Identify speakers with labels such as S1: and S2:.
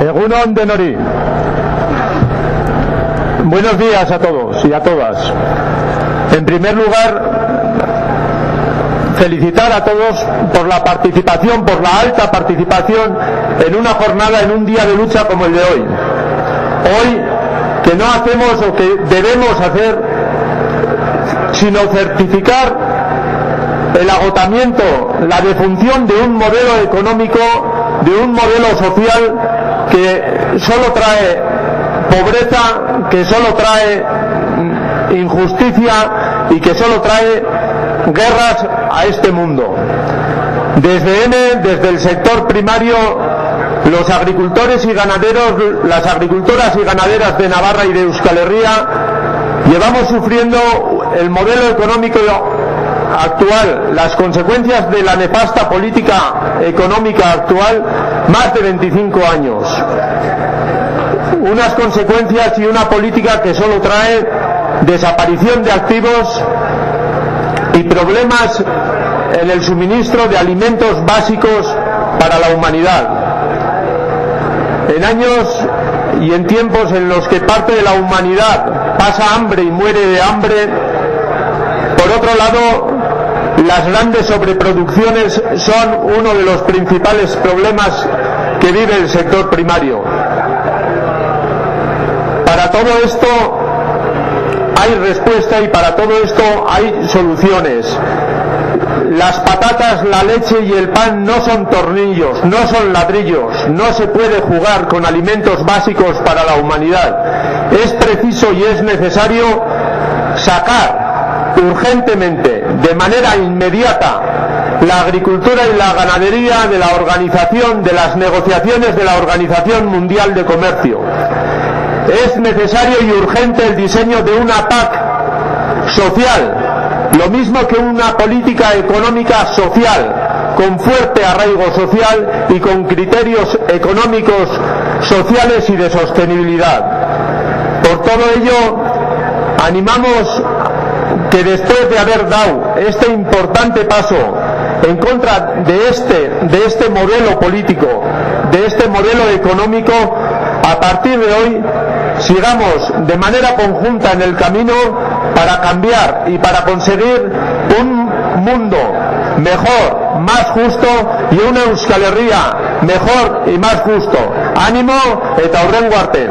S1: Egunon Denori. Buenos días a todos y a todas. En primer lugar, felicitar a todos por la participación, por la alta participación en una jornada, en un día de lucha como el de hoy. Hoy que no hacemos o que debemos hacer sino certificar el agotamiento, la defunción de un modelo económico, de un modelo social que solo trae pobreza, que solo trae injusticia y que solo trae guerras a este mundo. Desde N, desde el sector primario, los agricultores y ganaderos, las agricultoras y ganaderas de Navarra y de Euskal Herria, llevamos sufriendo el modelo económico actual, las consecuencias de la nefasta política económica actual, más de 25 años. Unas consecuencias y una política que solo trae desaparición de activos y problemas en el suministro de alimentos básicos para la humanidad. En años y en tiempos en los que parte de la humanidad pasa hambre y muere de hambre, por otro lado, las grandes sobreproducciones son uno de los principales problemas que vive el sector primario. Para todo esto hay respuesta y para todo esto hay soluciones. Las patatas, la leche y el pan no son tornillos, no son ladrillos, no se puede jugar con alimentos básicos para la humanidad. Es preciso y es necesario sacar urgentemente, de manera inmediata, la agricultura y la ganadería de la organización, de las negociaciones de la Organización Mundial de Comercio. Es necesario y urgente el diseño de una PAC social, lo mismo que una política económica social, con fuerte arraigo social y con criterios económicos, sociales y de sostenibilidad. Por todo ello, animamos que después de haber dado este importante paso en contra de este, de este modelo político, de este modelo económico, a partir de hoy sigamos de manera conjunta en el camino para cambiar y para conseguir un mundo mejor, más justo y una Euskal Herria mejor y más justo. Ánimo eta hurrengo arte.